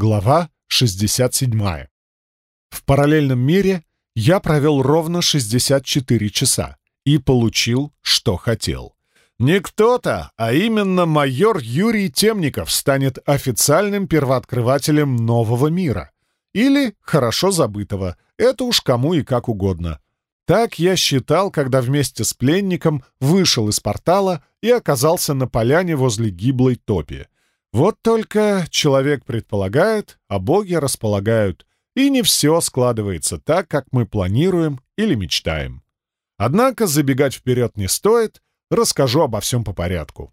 Глава 67. В параллельном мире я провел ровно 64 часа и получил, что хотел. Не кто-то, а именно майор Юрий Темников станет официальным первооткрывателем нового мира. Или хорошо забытого, это уж кому и как угодно. Так я считал, когда вместе с пленником вышел из портала и оказался на поляне возле гиблой топи. Вот только человек предполагает, а боги располагают, и не все складывается так, как мы планируем или мечтаем. Однако забегать вперед не стоит, расскажу обо всем по порядку.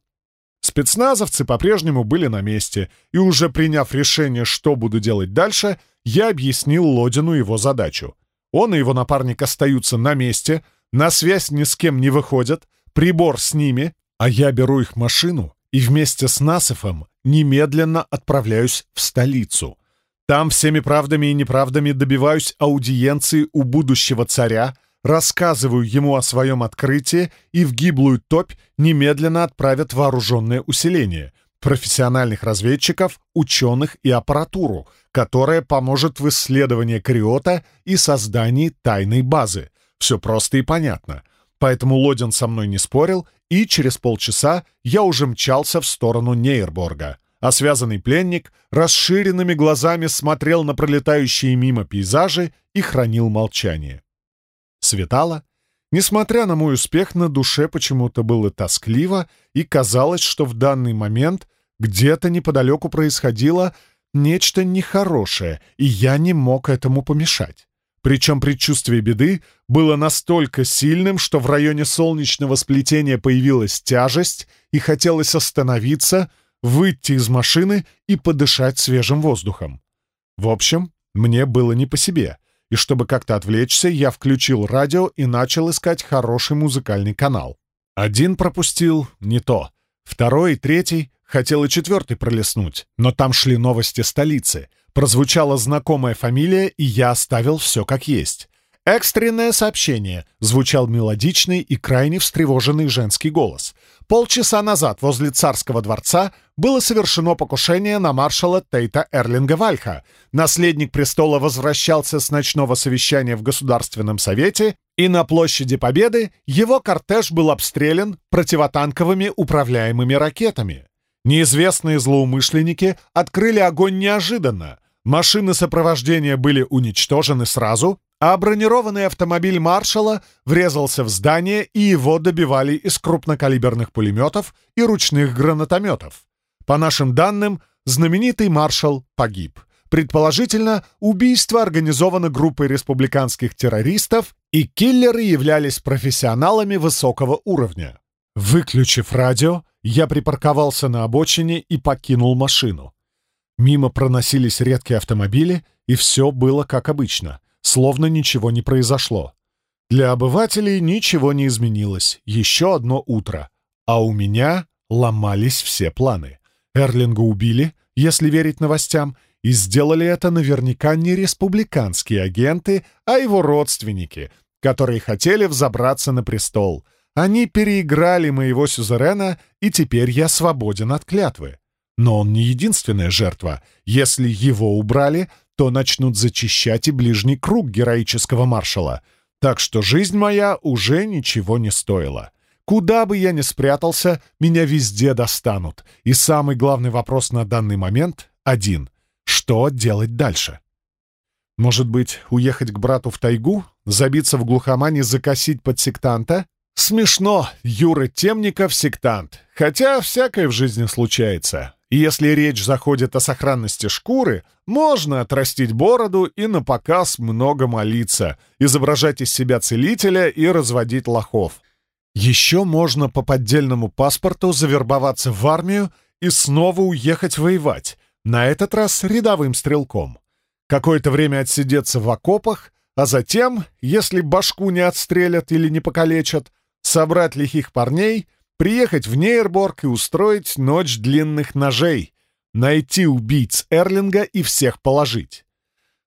Спецназовцы по-прежнему были на месте, и уже приняв решение, что буду делать дальше, я объяснил Лодину его задачу. Он и его напарник остаются на месте, на связь ни с кем не выходят, прибор с ними, а я беру их машину и вместе с Насыфом немедленно отправляюсь в столицу. Там всеми правдами и неправдами добиваюсь аудиенции у будущего царя, рассказываю ему о своем открытии и в гиблую топь немедленно отправят вооруженное усиление, профессиональных разведчиков, ученых и аппаратуру, которая поможет в исследовании Криота и создании тайной базы. Все просто и понятно. Поэтому Лодин со мной не спорил, и через полчаса я уже мчался в сторону Нейрборга а связанный пленник расширенными глазами смотрел на пролетающие мимо пейзажи и хранил молчание. Светало. Несмотря на мой успех, на душе почему-то было тоскливо, и казалось, что в данный момент где-то неподалеку происходило нечто нехорошее, и я не мог этому помешать. Причем предчувствие беды было настолько сильным, что в районе солнечного сплетения появилась тяжесть, и хотелось остановиться — выйти из машины и подышать свежим воздухом. В общем, мне было не по себе, и чтобы как-то отвлечься, я включил радио и начал искать хороший музыкальный канал. Один пропустил — не то. Второй и третий хотел и четвертый пролистнуть, но там шли новости столицы. Прозвучала знакомая фамилия, и я оставил все как есть. «Экстренное сообщение», — звучал мелодичный и крайне встревоженный женский голос. Полчаса назад возле царского дворца было совершено покушение на маршала Тейта Эрлинга Вальха. Наследник престола возвращался с ночного совещания в Государственном совете, и на площади Победы его кортеж был обстрелян противотанковыми управляемыми ракетами. Неизвестные злоумышленники открыли огонь неожиданно. Машины сопровождения были уничтожены сразу, а бронированный автомобиль маршала врезался в здание, и его добивали из крупнокалиберных пулеметов и ручных гранатометов. По нашим данным, знаменитый маршал погиб. Предположительно, убийство организовано группой республиканских террористов, и киллеры являлись профессионалами высокого уровня. Выключив радио, я припарковался на обочине и покинул машину. Мимо проносились редкие автомобили, и все было как обычно словно ничего не произошло. Для обывателей ничего не изменилось. Еще одно утро. А у меня ломались все планы. Эрлинга убили, если верить новостям, и сделали это наверняка не республиканские агенты, а его родственники, которые хотели взобраться на престол. Они переиграли моего сюзерена, и теперь я свободен от клятвы. Но он не единственная жертва. Если его убрали, то начнут зачищать и ближний круг героического маршала. Так что жизнь моя уже ничего не стоила. Куда бы я ни спрятался, меня везде достанут. И самый главный вопрос на данный момент — один. Что делать дальше? Может быть, уехать к брату в тайгу? Забиться в глухомане, закосить под сектанта? Смешно, Юра Темников — сектант. Хотя всякое в жизни случается. Если речь заходит о сохранности шкуры, можно отрастить бороду и на показ много молиться, изображать из себя целителя и разводить лохов. Еще можно по поддельному паспорту завербоваться в армию и снова уехать воевать, на этот раз рядовым стрелком. Какое-то время отсидеться в окопах, а затем, если башку не отстрелят или не покалечат, собрать лихих парней приехать в Нейрборг и устроить ночь длинных ножей, найти убийц Эрлинга и всех положить.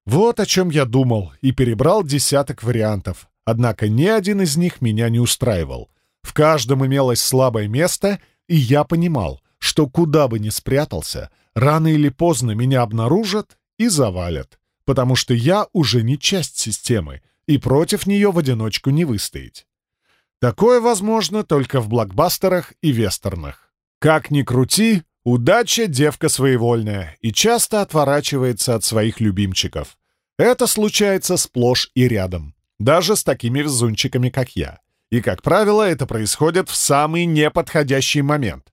Вот о чем я думал и перебрал десяток вариантов, однако ни один из них меня не устраивал. В каждом имелось слабое место, и я понимал, что куда бы ни спрятался, Рано или поздно меня обнаружат и завалят, потому что я уже не часть системы, и против нее в одиночку не выстоять. Такое возможно только в блокбастерах и вестернах. Как ни крути, удача — девка своевольная и часто отворачивается от своих любимчиков. Это случается сплошь и рядом, даже с такими везунчиками, как я. И, как правило, это происходит в самый неподходящий момент.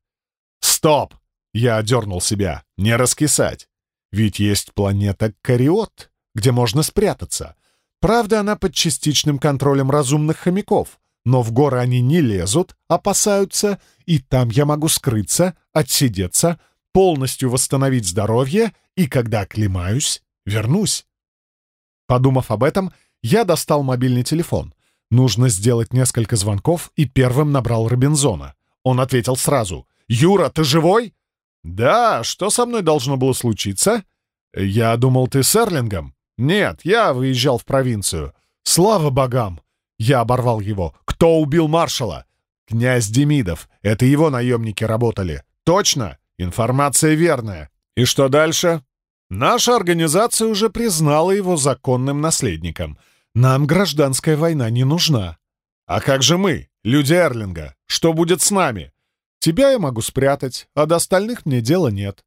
«Стоп!» — я одернул себя. «Не раскисать. Ведь есть планета Кариот, где можно спрятаться. Правда, она под частичным контролем разумных хомяков, но в горы они не лезут, опасаются, и там я могу скрыться, отсидеться, полностью восстановить здоровье, и когда оклемаюсь, вернусь. Подумав об этом, я достал мобильный телефон. Нужно сделать несколько звонков, и первым набрал Робинзона. Он ответил сразу. «Юра, ты живой?» «Да, что со мной должно было случиться?» «Я думал, ты с Эрлингом». «Нет, я выезжал в провинцию». «Слава богам!» Я оборвал его. «Кто убил маршала?» «Князь Демидов. Это его наемники работали». «Точно? Информация верная. И что дальше?» «Наша организация уже признала его законным наследником. Нам гражданская война не нужна». «А как же мы, люди Эрлинга? Что будет с нами?» «Тебя я могу спрятать, а до остальных мне дела нет».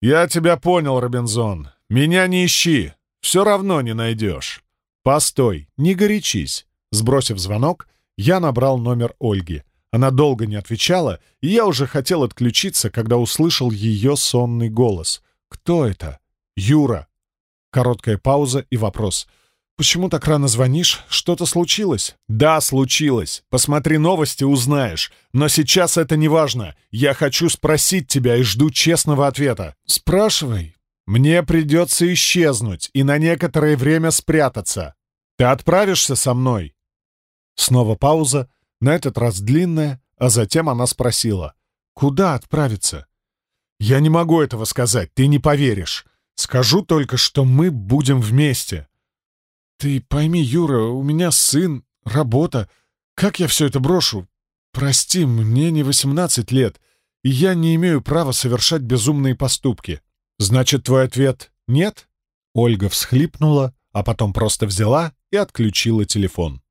«Я тебя понял, Робинзон. Меня не ищи. Все равно не найдешь». «Постой, не горячись. Сбросив звонок, я набрал номер Ольги. Она долго не отвечала, и я уже хотел отключиться, когда услышал ее сонный голос. «Кто это?» «Юра». Короткая пауза и вопрос. «Почему так рано звонишь? Что-то случилось?» «Да, случилось. Посмотри новости, узнаешь. Но сейчас это не важно. Я хочу спросить тебя и жду честного ответа». «Спрашивай. Мне придется исчезнуть и на некоторое время спрятаться. Ты отправишься со мной?» Снова пауза, на этот раз длинная, а затем она спросила. «Куда отправиться?» «Я не могу этого сказать, ты не поверишь. Скажу только, что мы будем вместе». «Ты пойми, Юра, у меня сын, работа. Как я все это брошу? Прости, мне не восемнадцать лет, и я не имею права совершать безумные поступки. Значит, твой ответ — нет?» Ольга всхлипнула, а потом просто взяла и отключила телефон.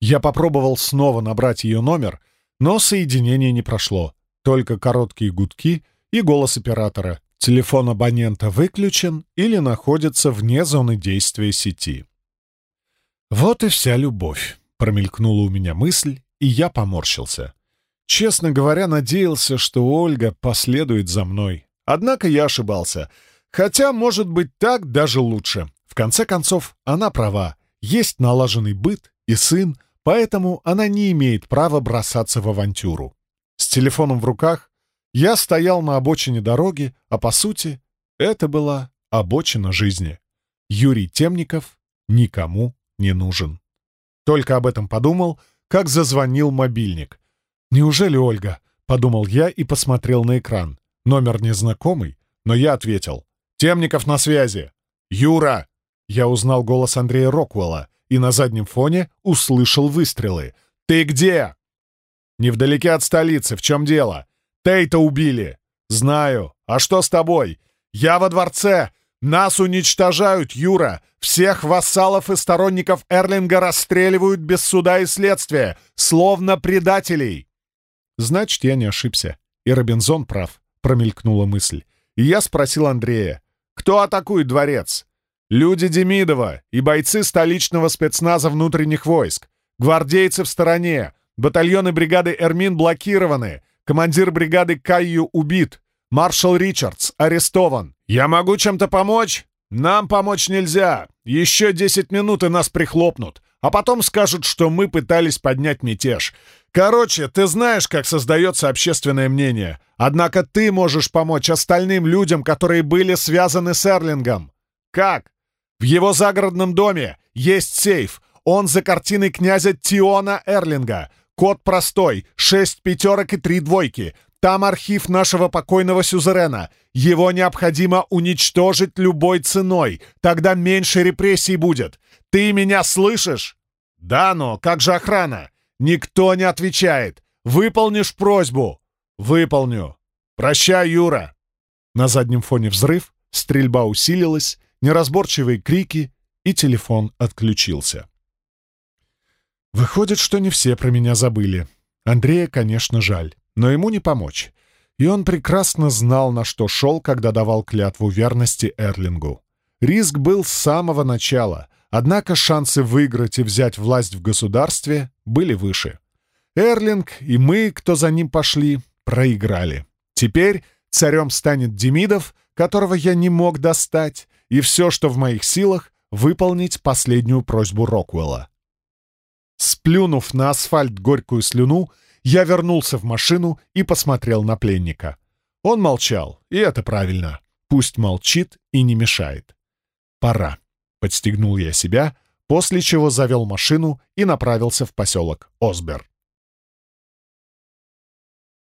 Я попробовал снова набрать ее номер, но соединение не прошло. Только короткие гудки и голос оператора. Телефон абонента выключен или находится вне зоны действия сети. «Вот и вся любовь», — промелькнула у меня мысль, и я поморщился. Честно говоря, надеялся, что Ольга последует за мной. Однако я ошибался. Хотя, может быть, так даже лучше. В конце концов, она права. Есть налаженный быт и сын, поэтому она не имеет права бросаться в авантюру. С телефоном в руках я стоял на обочине дороги, а по сути это была обочина жизни. Юрий Темников никому не нужен. Только об этом подумал, как зазвонил мобильник. «Неужели Ольга?» — подумал я и посмотрел на экран. Номер незнакомый, но я ответил. «Темников на связи!» «Юра!» Я узнал голос Андрея Роквелла и на заднем фоне услышал выстрелы. «Ты где?» «Невдалеке от столицы. В чем дело?» «Тейта убили!» «Знаю. А что с тобой?» «Я во дворце! Нас уничтожают, Юра! Всех вассалов и сторонников Эрлинга расстреливают без суда и следствия, словно предателей!» «Значит, я не ошибся. И Робинзон прав», — промелькнула мысль. И я спросил Андрея, «Кто атакует дворец?» Люди Демидова и бойцы столичного спецназа внутренних войск. Гвардейцы в стороне. Батальоны бригады «Эрмин» блокированы. Командир бригады Кайю убит. Маршал Ричардс арестован. Я могу чем-то помочь? Нам помочь нельзя. Еще десять минут и нас прихлопнут. А потом скажут, что мы пытались поднять мятеж. Короче, ты знаешь, как создается общественное мнение. Однако ты можешь помочь остальным людям, которые были связаны с Эрлингом. Как? В его загородном доме есть сейф. Он за картиной князя Тиона Эрлинга. Код простой — шесть пятерок и три двойки. Там архив нашего покойного сюзерена. Его необходимо уничтожить любой ценой. Тогда меньше репрессий будет. Ты меня слышишь? Да, но как же охрана? Никто не отвечает. Выполнишь просьбу? Выполню. Прощай, Юра. На заднем фоне взрыв, стрельба усилилась, неразборчивые крики, и телефон отключился. Выходит, что не все про меня забыли. Андрея, конечно, жаль, но ему не помочь. И он прекрасно знал, на что шел, когда давал клятву верности Эрлингу. Риск был с самого начала, однако шансы выиграть и взять власть в государстве были выше. Эрлинг и мы, кто за ним пошли, проиграли. Теперь царем станет Демидов, которого я не мог достать, и все, что в моих силах, выполнить последнюю просьбу Роквелла. Сплюнув на асфальт горькую слюну, я вернулся в машину и посмотрел на пленника. Он молчал, и это правильно. Пусть молчит и не мешает. «Пора», — подстегнул я себя, после чего завел машину и направился в поселок Осбер.